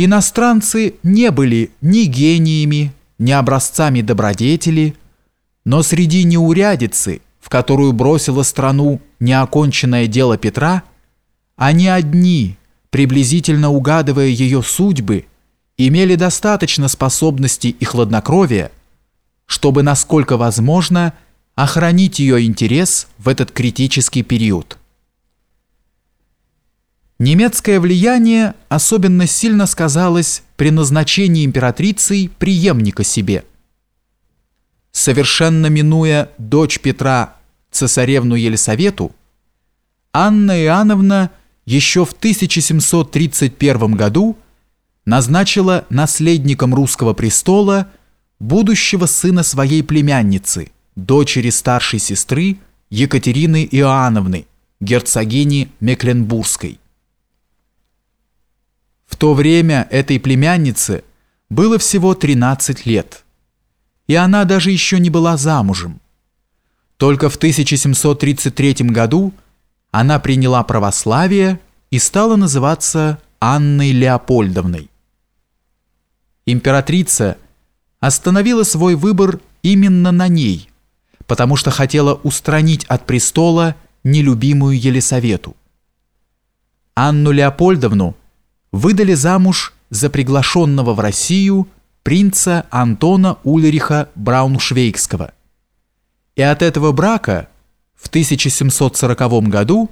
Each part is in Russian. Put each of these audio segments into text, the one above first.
Иностранцы не были ни гениями, ни образцами добродетели, но среди неурядицы, в которую бросила страну неоконченное дело Петра, они одни, приблизительно угадывая ее судьбы, имели достаточно способности и хладнокровия, чтобы, насколько возможно, охранить ее интерес в этот критический период. Немецкое влияние особенно сильно сказалось при назначении императрицей преемника себе. Совершенно минуя дочь Петра, цесаревну Елисавету, Анна Иоанновна еще в 1731 году назначила наследником русского престола будущего сына своей племянницы, дочери старшей сестры Екатерины Иоанновны, герцогини Мекленбургской. То время этой племяннице было всего 13 лет, и она даже еще не была замужем. Только в 1733 году она приняла православие и стала называться Анной Леопольдовной. Императрица остановила свой выбор именно на ней, потому что хотела устранить от престола нелюбимую Елисавету. Анну Леопольдовну – выдали замуж за приглашенного в Россию принца Антона Ульриха Брауншвейгского. И от этого брака в 1740 году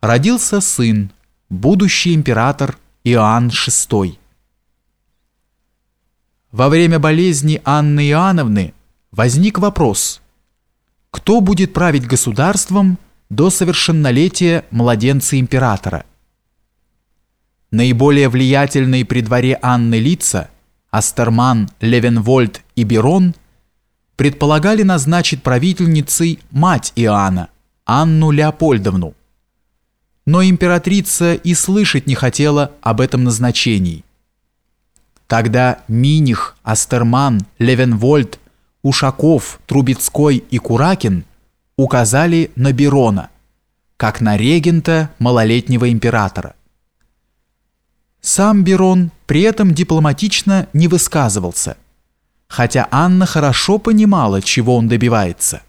родился сын, будущий император Иоанн VI. Во время болезни Анны Иоанновны возник вопрос, кто будет править государством до совершеннолетия младенца императора – Наиболее влиятельные при дворе Анны лица Астерман, Левенвольд и Берон предполагали назначить правительницей мать Иоанна, Анну Леопольдовну. Но императрица и слышать не хотела об этом назначении. Тогда Миних, Астерман, Левенвольд, Ушаков, Трубецкой и Куракин указали на Берона, как на регента малолетнего императора. Сам Берон при этом дипломатично не высказывался, хотя Анна хорошо понимала, чего он добивается.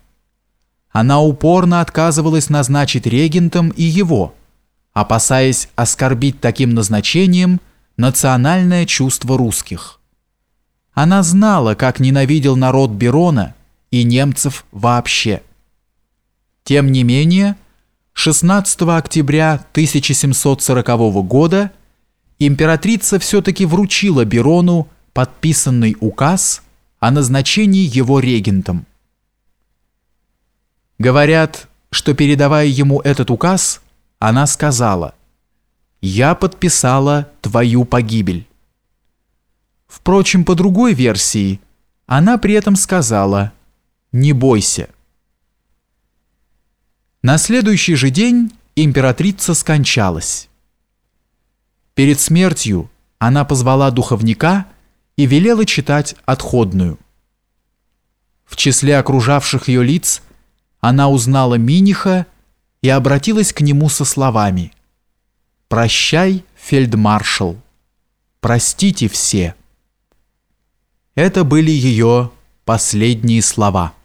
Она упорно отказывалась назначить регентом и его, опасаясь оскорбить таким назначением национальное чувство русских. Она знала, как ненавидел народ Берона и немцев вообще. Тем не менее, 16 октября 1740 года императрица все-таки вручила Берону подписанный указ о назначении его регентом. Говорят, что передавая ему этот указ, она сказала «Я подписала твою погибель». Впрочем, по другой версии, она при этом сказала «Не бойся». На следующий же день императрица скончалась. Перед смертью она позвала духовника и велела читать отходную. В числе окружавших ее лиц она узнала Миниха и обратилась к нему со словами «Прощай, фельдмаршал, простите все». Это были ее последние слова.